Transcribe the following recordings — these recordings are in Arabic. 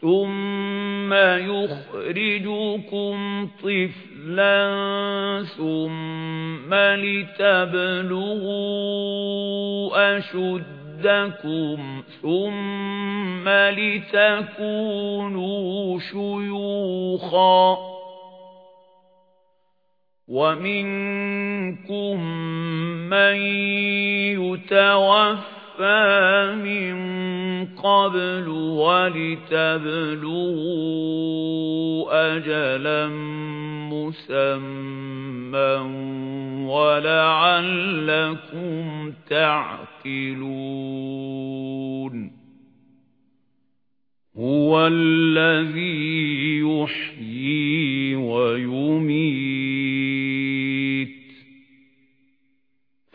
ثُمَّ يُخْرِجُكُمْ طِفْلًا ثُمَّ لِتَبْلُغُوا أَشُدَّكُمْ ثُمَّ لِتَكُونُوا شُيُوخًا وَمِنكُم مَّن يُتَوَفَّى مِن قَبْلُ وَلِتَبْلُغُوا أَجَلًا مُّسَمًّى وَلَعَلَّكُمْ تَعْقِلُونَ هُوَ الَّذِي يُحْيِي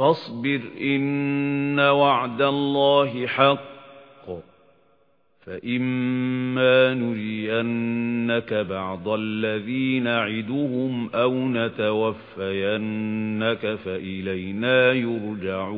فاصبر إن وعد الله حق. فإما نرينك بعض الذين نعدهم أو نتوفينك فإلينا يرجعون.